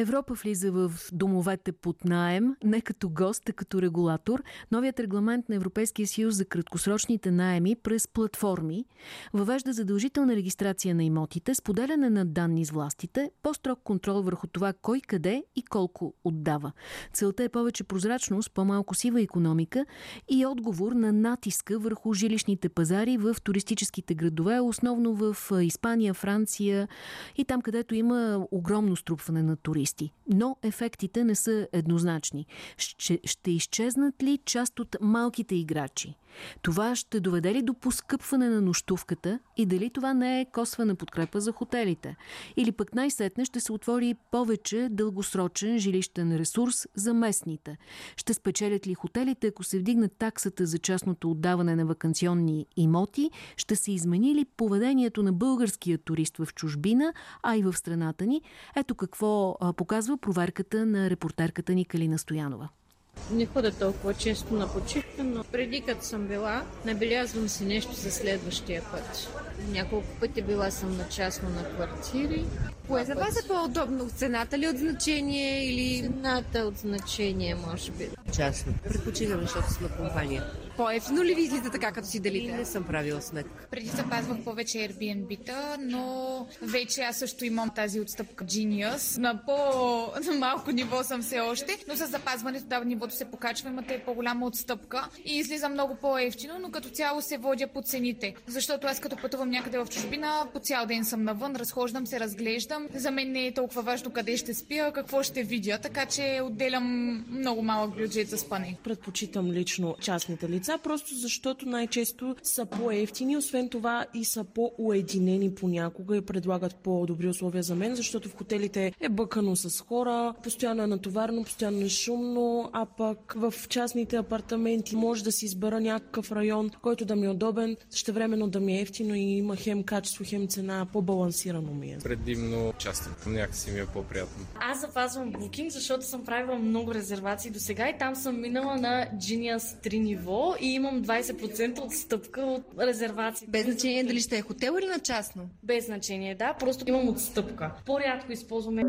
Европа влиза в домовете под наем, не като гост, а като регулатор. Новият регламент на Европейския съюз за краткосрочните наеми през платформи въвежда задължителна регистрация на имотите, споделяне на данни с властите, по-строг контрол върху това кой къде и колко отдава. Целта е повече прозрачност, по-малко сива економика и отговор на натиска върху жилищните пазари в туристическите градове, основно в Испания, Франция и там, където има огромно струпване на туристи туристи. Но ефектите не са еднозначни. Ще, ще изчезнат ли част от малките играчи? Това ще доведе ли до поскъпване на нощувката и дали това не е косвена подкрепа за хотелите? Или пък най-сетне ще се отвори повече дългосрочен жилищен ресурс за местните? Ще спечелят ли хотелите, ако се вдигне таксата за частното отдаване на вакансионни имоти? Ще се измени ли поведението на българския турист в чужбина, а и в страната ни? Ето какво показва проверката на репортерката ни Калина Стоянова. Не ходя толкова често на почивка, но преди като съм била, набелязвам си нещо за следващия път. Няколко пъти била съм на частно на квартири. Кое за вас е по-удобно? Цената ли е от значение или... Цената от значение, може би. Частно. Предпочитам, защото сме компания. По-ефтино ли ви излиза така, като си делите? И не съм правила сметка. Преди запазвах повече Airbnb-та, но вече аз също имам тази отстъпка Genius. На по-малко ниво съм все още, но с запазването да нивото се покачва, имате по-голяма отстъпка и излиза много по-ефтино, но като цяло се водя по цените. Защото аз като пътувам някъде в чужбина, по цял ден съм навън, разхождам се, разглеждам. За мен не е толкова важно къде ще спя, какво ще видя, така че отделям много малък бюджет за спане. Предпочитам лично частните лица лица, просто защото най-често са по-ефтини, освен това и са по-уединени понякога и предлагат по-добри условия за мен, защото в хотелите е бъкано с хора, постоянно е натоварено, постоянно е шумно, а пък в частните апартаменти може да си избера някакъв район, който да ми е удобен, същевременно да ми е ефтино и има хем качество, хем цена, по-балансирано ми е. Предимно частен, някакси ми е по-приятно. Аз запазвам букинг, защото съм правила много резервации до сега и там съм минала на Genius 3 ниво и имам 20% отстъпка от резервации. Без значение дали ще е хотел или на частно? Без значение, да. Просто имам отстъпка. По-рядко използваме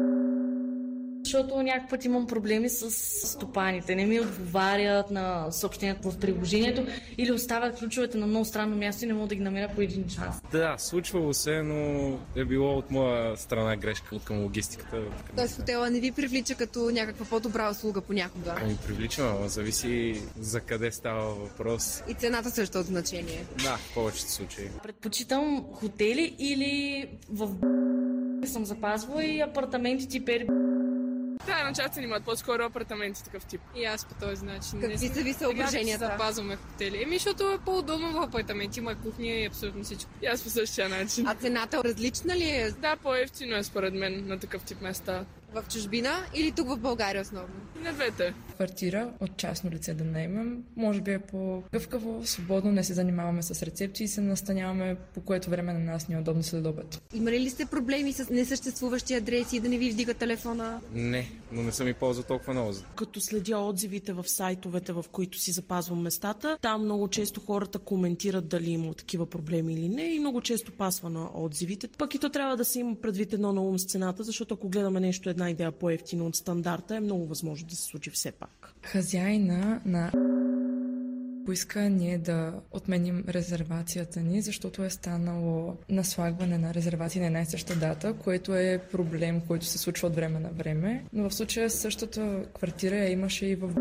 защото някакъв път имам проблеми с стопаните. Не ми отговарят на съобщението в приложението или оставят ключовете на много странно място и не мога да ги намеря по един час. Да, случвало се, но е било от моя страна грешка от към логистиката. Тоест хотела не ви привлича като някаква по-добра услуга понякога? Ами привлича, но зависи за къде става въпрос. И цената също от значение? Да, в повечето случаи. Предпочитам хотели или в съм запазвала и апартаменти тип да, на частен имат по-скоро апартаменти такъв тип. И аз по този начин. Какви са ви съображенията? Запазваме в хотели. Еми, защото е по-удобно в апартаменти, има кухня и абсолютно всичко. И аз по същия начин. А цената различна ли е? Да, по-ефтино е според мен на такъв тип места. В чужбина или тук в България основно? И на двете. Квартира от частно лице да наемам. Може би е по-гъвкаво, свободно, не се занимаваме с рецепции и се настаняваме, по което време на нас ни е удобно следобед. Имали ли сте проблеми с несъществуващи адреси и да не ви вдига телефона? Не, но не съм и ползвал толкова много. Като следя отзивите в сайтовете, в които си запазвам местата, там много често хората коментират дали има такива проблеми или не и много често пасва на отзивите. Пък и то трябва да се има предвид едно на ум с цената, защото ако гледаме нещо една идея по-ефтино от стандарта, е много възможно да се случи все пак. Хазяина на поиска ние да отменим резервацията ни, защото е станало наслагване на резервации на една и съща дата, което е проблем, който се случва от време на време. Но в случая същата квартира я имаше и в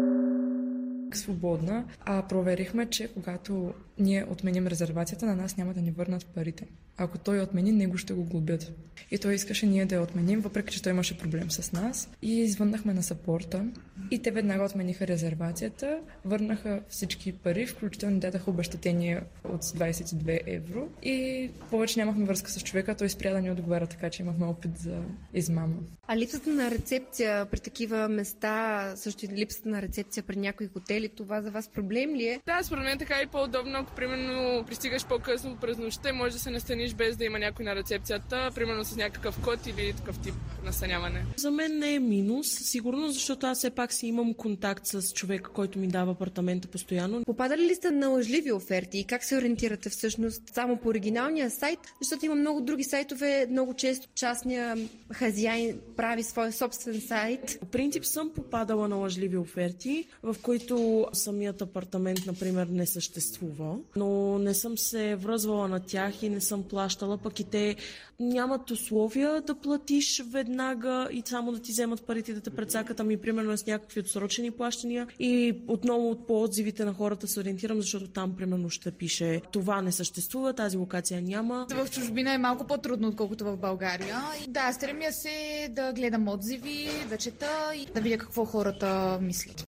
свободна, а проверихме, че когато ние отменим резервацията, на нас няма да ни върнат парите. Ако той отмени, него ще го глобят. И той искаше ние да я отменим, въпреки че той имаше проблем с нас. И извъннахме на сапорта. И те веднага отмениха резервацията, върнаха всички пари, включително дадаха обещатение от 22 евро. И повече нямахме връзка с човека, той спря да ни отговаря, така че имахме опит за измама. А липсата на рецепция при такива места, също и липсата на рецепция при някои хотели, това за вас проблем ли е? Да, според мен така е по-удобно, ако примерно пристигаш по-късно през нощта, може да се настаниш без да има някой на рецепцията, примерно с някакъв код или такъв тип настаняване. За мен не е минус, сигурно, защото аз все пак си имам контакт с човека, който ми дава апартамента постоянно. Попадали ли сте на лъжливи оферти и как се ориентирате всъщност само по оригиналния сайт? Защото има много други сайтове, много често частния хазяин прави свой собствен сайт. По принцип съм попадала на лъжливи оферти, в които самият апартамент, например, не съществува, но не съм се връзвала на тях и не съм плащала, пък и те нямат условия да платиш веднага и само да ти вземат парите да те прецакат, ами примерно с някакви отсрочени плащания и отново от по отзивите на хората се ориентирам, защото там примерно ще пише това не съществува, тази локация няма. В чужбина е малко по-трудно, отколкото в България. Да, стремя се да гледам отзиви, да чета и да видя какво хората мислят.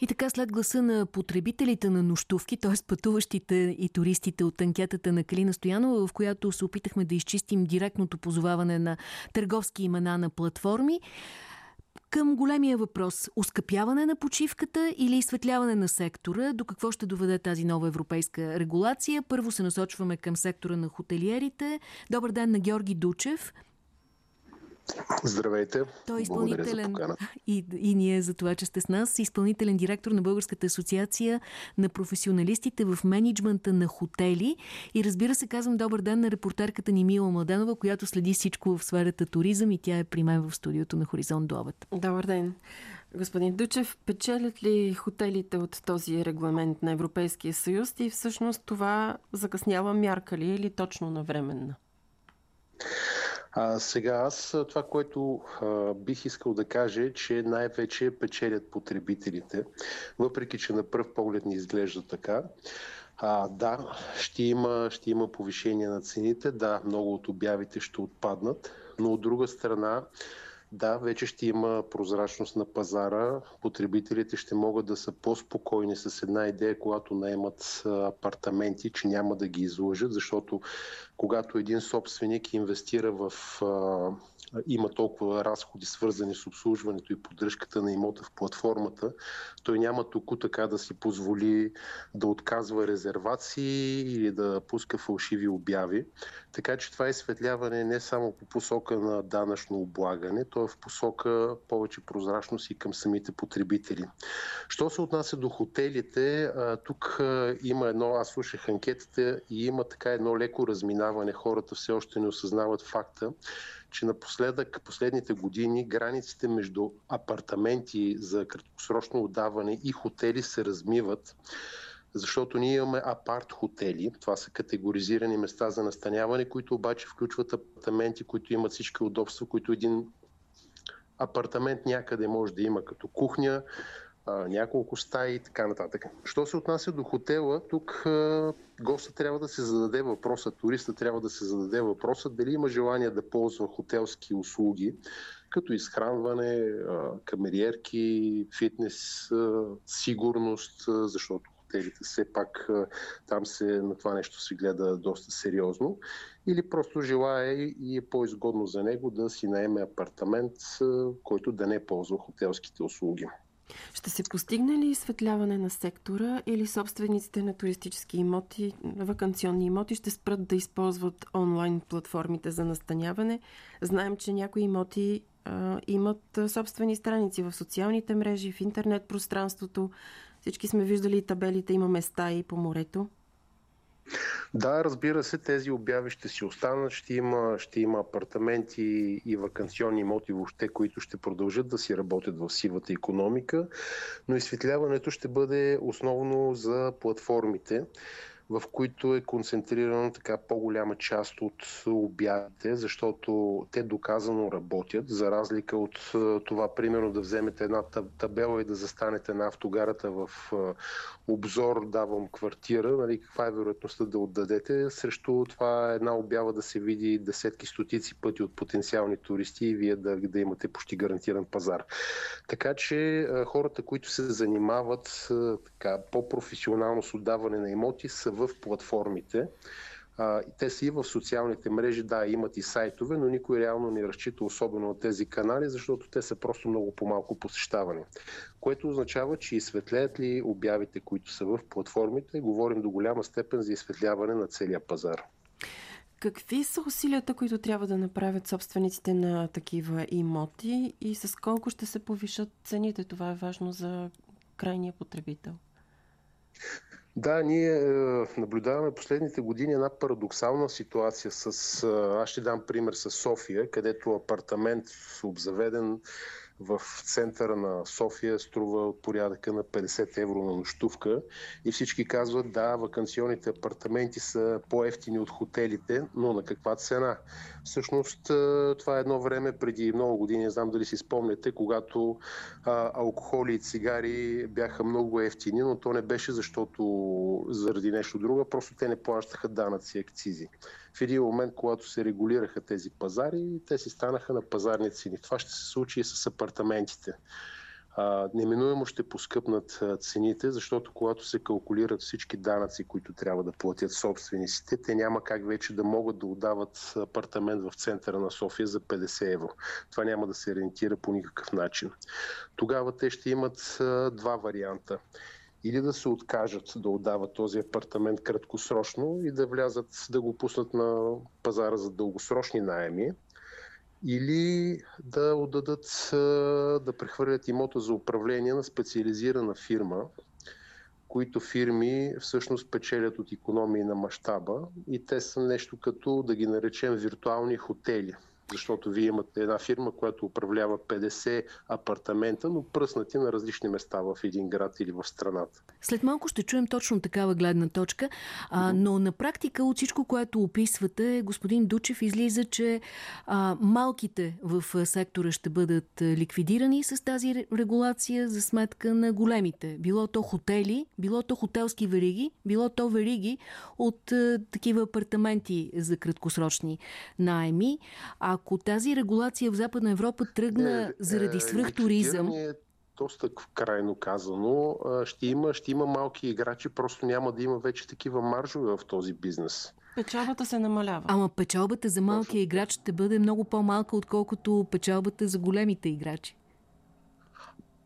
И така след гласа на потребителите на нощувки, т.е. пътуващите и туристите от анкетата на Калина Стоянова, в която се опитахме да изчистим директното позоваване на търговски имена на платформи, към големия въпрос – ускъпяване на почивката или изсветляване на сектора? До какво ще доведе тази нова европейска регулация? Първо се насочваме към сектора на хотелиерите. Добър ден на Георги Дучев. Здравейте. Той е изпълнителен и, и ние за това, че сте с нас. Изпълнителен директор на Българската асоциация на професионалистите в менеджмента на хотели. И разбира се, казвам добър ден на репортерката ни Мила Младенова, която следи всичко в сферата туризъм и тя е при мен в студиото на Хоризонт до обед. Добър ден. Господин Дучев, печелят ли хотелите от този регламент на Европейския съюз и всъщност това закъснява мярка ли или точно навременна? А, сега аз това, което а, бих искал да кажа е, че най-вече печелят потребителите, въпреки че на пръв поглед не изглежда така. А, да, ще има, ще има повишение на цените, да, много от обявите ще отпаднат, но от друга страна да, вече ще има прозрачност на пазара. Потребителите ще могат да са по-спокойни с една идея, когато наемат апартаменти, че няма да ги излъжат, защото когато един собственик инвестира в има толкова разходи свързани с обслужването и поддръжката на имота в платформата, той няма тук така да си позволи да отказва резервации или да пуска фалшиви обяви. Така че това изсветляване не само по посока на данъчно облагане, то е в посока повече прозрачност и към самите потребители. Що се отнася до хотелите, тук има едно, аз слушах анкетата и има така едно леко разминаване. Хората все още не осъзнават факта, че напоследък, последните години, границите между апартаменти за краткосрочно отдаване и хотели се размиват защото ние имаме апарт-хотели. Това са категоризирани места за настаняване, които обаче включват апартаменти, които имат всички удобства, които един апартамент някъде може да има като кухня, няколко стаи и така нататък. Що се отнася до хотела, тук госта трябва да се зададе въпроса, туриста трябва да се зададе въпроса дали има желание да ползва хотелски услуги, като изхранване, камериерки, фитнес, сигурност, защото хотелите все пак там се на това нещо се гледа доста сериозно или просто желая и е по-изгодно за него да си наеме апартамент, който да не ползва хотелските услуги. Ще се постигне ли изсветляване на сектора или собствениците на туристически имоти, вакансионни имоти ще спрат да използват онлайн платформите за настаняване? Знаем, че някои имоти а, имат собствени страници в социалните мрежи, в интернет пространството. Всички сме виждали табелите, има места и по морето. Да, разбира се, тези обяви ще си останат, ще има, ще има апартаменти и вакансионни имоти въобще, които ще продължат да си работят в сивата економика, но изсветляването ще бъде основно за платформите в които е концентрирана така по-голяма част от обядите, защото те доказано работят, за разлика от това, примерно да вземете една табела и да застанете на автогарата в обзор, давам квартира, нали, каква е вероятността да отдадете, срещу това една обява да се види десетки, стотици пъти от потенциални туристи и вие да, да имате почти гарантиран пазар. Така че хората, които се занимават така, по-професионално с отдаване на имоти, са в платформите. Те са и в социалните мрежи, да, имат и сайтове, но никой реално не разчита особено на тези канали, защото те са просто много по-малко посещавани. Което означава, че изсветлеят ли обявите, които са в платформите, говорим до голяма степен за изсветляване на целия пазар. Какви са усилията, които трябва да направят собствениците на такива имоти и с колко ще се повишат цените? Това е важно за крайния потребител. Да, ние е, наблюдаваме последните години една парадоксална ситуация с... Е, аз ще дам пример с София, където апартамент обзаведен в центъра на София струва от порядъка на 50 евро на нощувка и всички казват да, вакансионните апартаменти са по-ефтини от хотелите, но на каква цена? Всъщност това е едно време преди много години, не знам дали си спомняте, когато а, алкохоли и цигари бяха много ефтини, но то не беше защото заради нещо друго, просто те не плащаха данъци и акцизи в един момент, когато се регулираха тези пазари, те си станаха на пазарни цени. Това ще се случи и с апартаментите. А, неминуемо ще поскъпнат цените, защото когато се калкулират всички данъци, които трябва да платят собствениците, те няма как вече да могат да отдават апартамент в центъра на София за 50 евро. Това няма да се ориентира по никакъв начин. Тогава те ще имат два варианта или да се откажат да отдават този апартамент краткосрочно и да влязат да го пуснат на пазара за дългосрочни найеми, или да отдадат, да прехвърлят имота за управление на специализирана фирма, които фирми всъщност печелят от економии на мащаба. И те са нещо като, да ги наречем, виртуални хотели – защото вие имате една фирма, която управлява 50 апартамента, но пръснати на различни места в един град или в страната. След малко ще чуем точно такава гледна точка, а, но на практика от всичко, което описвате, господин Дучев излиза, че а, малките в сектора ще бъдат ликвидирани с тази регулация за сметка на големите. Било то хотели, било то хотелски вериги, било то вериги от а, такива апартаменти за краткосрочни найеми. А ако тази регулация в Западна Европа тръгна е, заради свръхтуризъм... Е доста крайно казано. Ще има, ще има малки играчи, просто няма да има вече такива маржове в този бизнес. Печалбата се намалява. Ама печалбата за малкия играч ще бъде много по-малка, отколкото печалбата за големите играчи.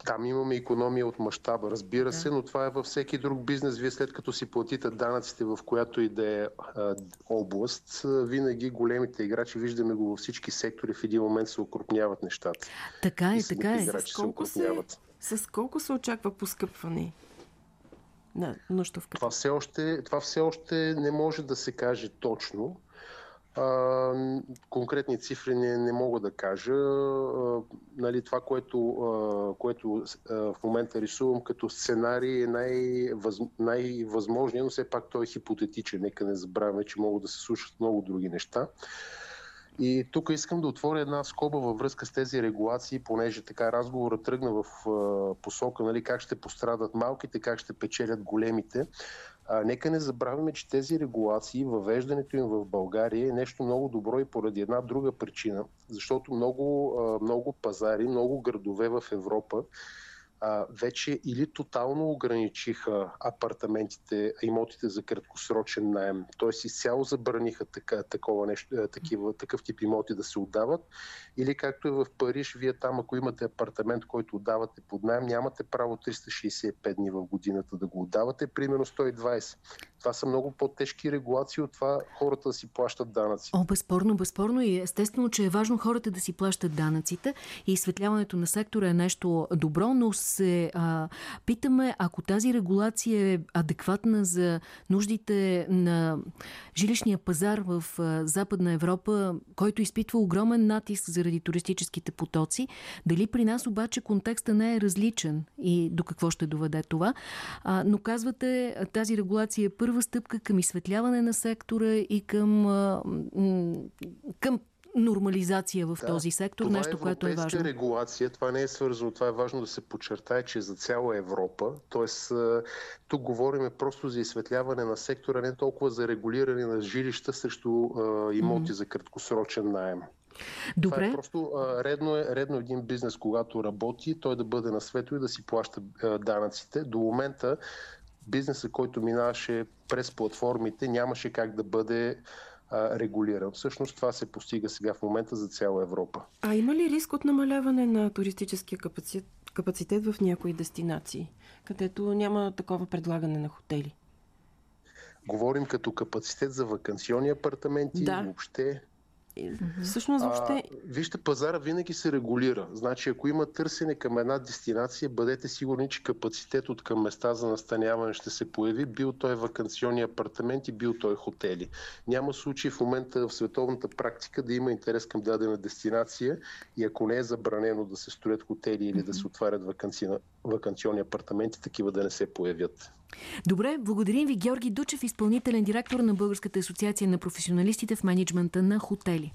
Там имаме економия от мащаба, разбира да. се, но това е във всеки друг бизнес. Вие след като си платите данъците в която и да е област, винаги големите играчи, виждаме го във всички сектори, в един момент се окрупняват нещата. Така е, така е. С колко, се, с колко се очаква поскъпване? на нощувката? Това все, още, това все още не може да се каже точно. А, конкретни цифри не, не мога да кажа. А, нали, това, което, а, което а, в момента рисувам като сценарий е най-въз, най-възможният, но все пак той е хипотетичен. Нека не забравяме, че могат да се слушат много други неща. И тук искам да отворя една скоба във връзка с тези регулации, понеже така разговора тръгна в посока нали, как ще пострадат малките, как ще печелят големите. А, нека не забравяме, че тези регулации, въвеждането им в България е нещо много добро и поради една друга причина. Защото много, много пазари, много градове в Европа а, вече или тотално ограничиха апартаментите, имотите за краткосрочен найем, т.е. изцяло забраниха така, такова нещо, такива, такъв тип имоти да се отдават, или както е в Париж, вие там, ако имате апартамент, който отдавате под найем, нямате право 365 дни в годината да го отдавате, примерно 120. Това са много по-тежки регулации от това хората да си плащат данъци. О, безспорно, безспорно и естествено, че е важно хората да си плащат данъците и изсветляването на сектора е нещо добро, но се а, питаме, ако тази регулация е адекватна за нуждите на жилищния пазар в а, Западна Европа, който изпитва огромен натиск заради туристическите потоци, дали при нас обаче контекста не е различен и до какво ще доведе това. А, но казвате, тази регулация е първа стъпка към изсветляване на сектора и към, към нормализация в да, този сектор, това нещо, е което е важно. регулация, това не е свързано, това е важно да се подчертае, че е за цяла Европа, т.е. тук говорим просто за изсветляване на сектора, не толкова за регулиране на жилища срещу а, имоти mm-hmm. за краткосрочен найем. Добре. Това е просто а, редно, е, редно един бизнес, когато работи, той да бъде на свето и да си плаща а, данъците. До момента бизнеса, който минаваше през платформите, нямаше как да бъде а, регулиран. Всъщност това се постига сега в момента за цяла Европа. А има ли риск от намаляване на туристическия капацитет, капацитет в някои дестинации, където няма такова предлагане на хотели? Говорим като капацитет за вакансионни апартаменти, Да. въобще. Всъщност въобще А, вижте, пазара винаги се регулира. Значи, ако има търсене към една дестинация, бъдете сигурни, че капацитет от към места за настаняване ще се появи, бил той вакансионни апартаменти, бил той хотели. Няма случай в момента в световната практика да има интерес към дадена дестинация и ако не е забранено да се строят хотели или да се отварят вакансионни апартаменти, такива да не се появят. Добре, благодарим ви Георги Дучев, изпълнителен директор на Българската асоциация на професионалистите в менеджмента на хотели.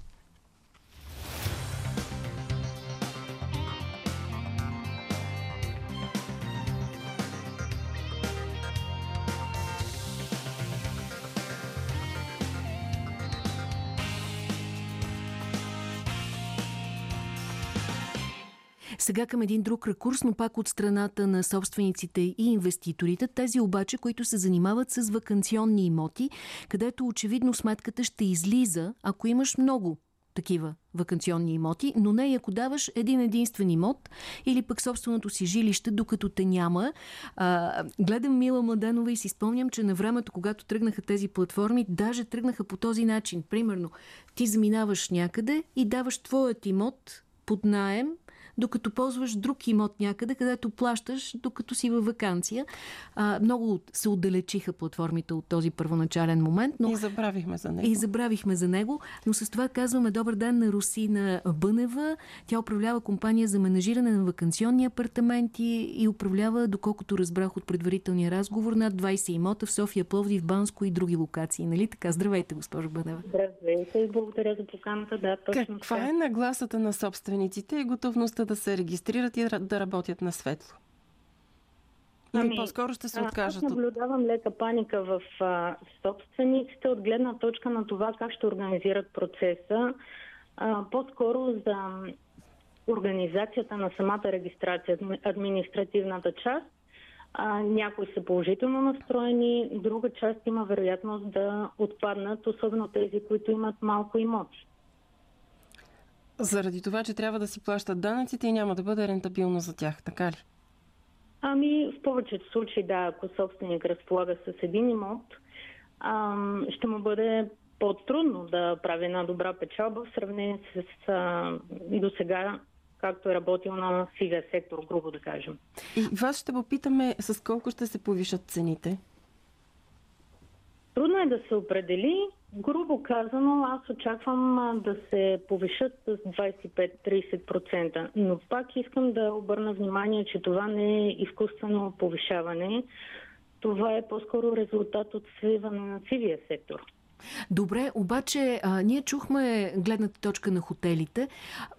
Сега към един друг ракурс, но пак от страната на собствениците и инвеститорите. Тези обаче, които се занимават с вакансионни имоти, където очевидно сметката ще излиза, ако имаш много такива вакансионни имоти, но не и ако даваш един единствен имот или пък собственото си жилище, докато те няма. А, гледам Мила Младенова и си спомням, че на времето, когато тръгнаха тези платформи, даже тръгнаха по този начин. Примерно, ти заминаваш някъде и даваш твоят имот под наем докато ползваш друг имот някъде, където плащаш, докато си във вакансия. А, много се отдалечиха платформите от този първоначален момент. Но... и забравихме за него. И забравихме за него, но с това казваме добър ден на Русина Бънева. Тя управлява компания за менажиране на вакансионни апартаменти и управлява, доколкото разбрах от предварителния разговор, над 20 имота в София, Пловдив, Банско и други локации. Нали така? Здравейте, госпожо Бънева. Здравейте и благодаря за поканата. Да, точно Каква така. е нагласата на собствениците и готовността да се регистрират и да- работят на светло? Или по-скоро ще се Ами, откажат Аз наблюдавам лека паника в а, собствениците от гледна точка на това как ще организират процеса. А, по-скоро за организацията на самата регистрация, адми- административната част. А, някои са положително настроени, друга част има вероятност да отпаднат, особено тези, които имат малко имоти. Заради това, че трябва да си плащат данъците и няма да бъде рентабилно за тях, така ли? Ами, в повечето случаи, да, ако собственик разполага с един имот, ам, ще му бъде по-трудно да прави една добра печалба в сравнение с а, до сега, както е работил на сивия сектор, грубо да кажем. И вас ще попитаме с колко ще се повишат цените. Трудно е да се определи. Грубо казано, аз очаквам да се повишат с 25-30%. Но пак искам да обърна внимание, че това не е изкуствено повишаване. Това е по-скоро резултат от свиване на сивия сектор. Добре, обаче а, ние чухме гледната точка на хотелите.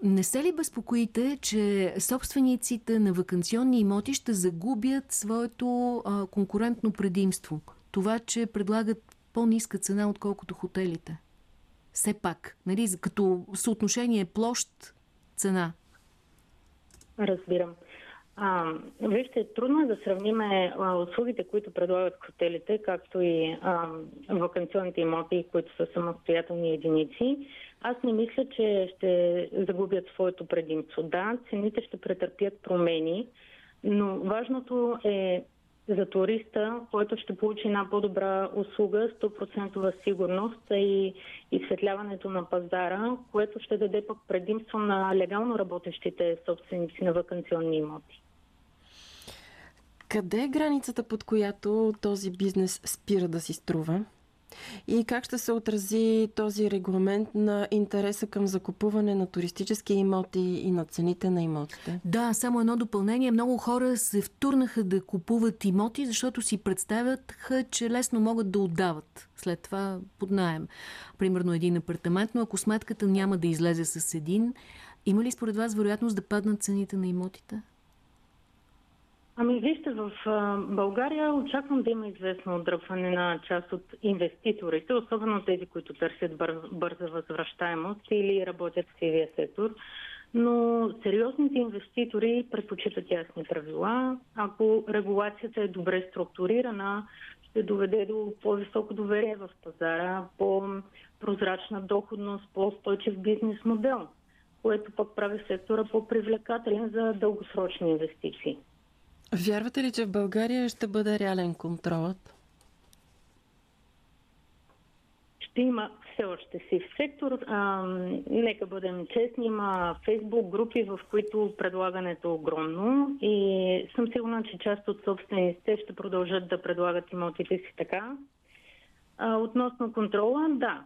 Не се ли безпокоите, че собствениците на вакансионни имоти ще загубят своето а, конкурентно предимство? Това, че предлагат по-ниска цена, отколкото хотелите. Все пак, нали, като съотношение площ-цена. Разбирам. А, вижте, трудно е да сравниме а, услугите, които предлагат хотелите, както и а, вакансионните имоти, които са самостоятелни единици. Аз не мисля, че ще загубят своето предимство. Да, цените ще претърпят промени, но важното е за туриста, който ще получи една по-добра услуга, 100% сигурност и изсветляването на пазара, което ще даде пък предимство на легално работещите собственици на вакансионни имоти. Къде е границата, под която този бизнес спира да си струва? И как ще се отрази този регламент на интереса към закупуване на туристически имоти и на цените на имотите? Да, само едно допълнение. Много хора се втурнаха да купуват имоти, защото си представят, че лесно могат да отдават. След това под найем. Примерно един апартамент, но ако сметката няма да излезе с един, има ли според вас вероятност да паднат цените на имотите? Ами вижте, в България очаквам да има известно отдръпване на част от инвеститорите, особено тези, които търсят бър, бърза възвръщаемост или работят в сивия сектор. но сериозните инвеститори предпочитат ясни правила. Ако регулацията е добре структурирана, ще доведе до по-високо доверие в пазара, по-прозрачна доходност, по-устойчив бизнес модел, което пък прави сектора по-привлекателен за дългосрочни инвестиции. Вярвате ли, че в България ще бъде реален контролът? ще има все още сив сектор. А, нека бъдем честни, има фейсбук групи, в които предлагането е огромно и съм сигурна, че част от собствениците ще продължат да предлагат имотите си така. А, относно контрола, да.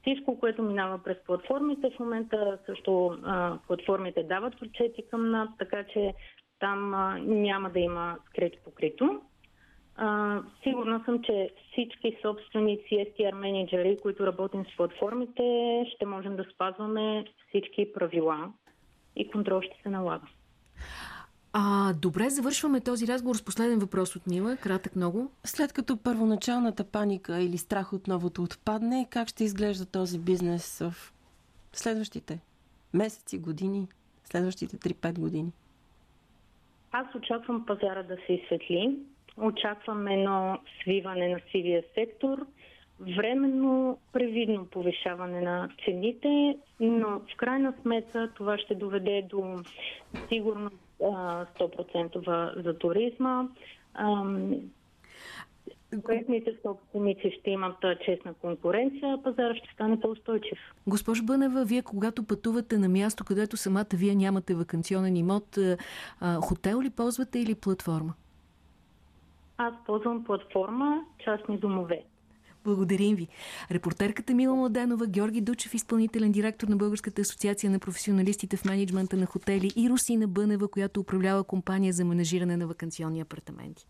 Всичко, което минава през платформите, в момента също а, платформите дават отчети към нас, така че там а, няма да има скрито покрито. А, сигурна съм, че всички собственици, STR менеджери, които работим с платформите, ще можем да спазваме всички правила и контрол ще се налага. А, добре, завършваме този разговор с последен въпрос от Мила, кратък много. След като първоначалната паника или страх от новото отпадне, как ще изглежда този бизнес в следващите месеци, години, следващите 3-5 години? Аз очаквам пазара да се изсветли. Очакваме едно свиване на сивия сектор, временно привидно повишаване на цените, но в крайна сметка това ще доведе до сигурно 100% за туризма. Конкретните собственици ще имат честна конкуренция, а пазара ще стане по-устойчив. Госпожо Бънева, вие когато пътувате на място, където самата вие нямате вакансионен имот, хотел ли ползвате или платформа? Аз ползвам платформа Частни домове. Благодарим ви. Репортерката Мила Младенова, Георги Дучев, изпълнителен директор на Българската асоциация на професионалистите в менеджмента на хотели и Русина Бънева, която управлява компания за менажиране на вакансионни апартаменти.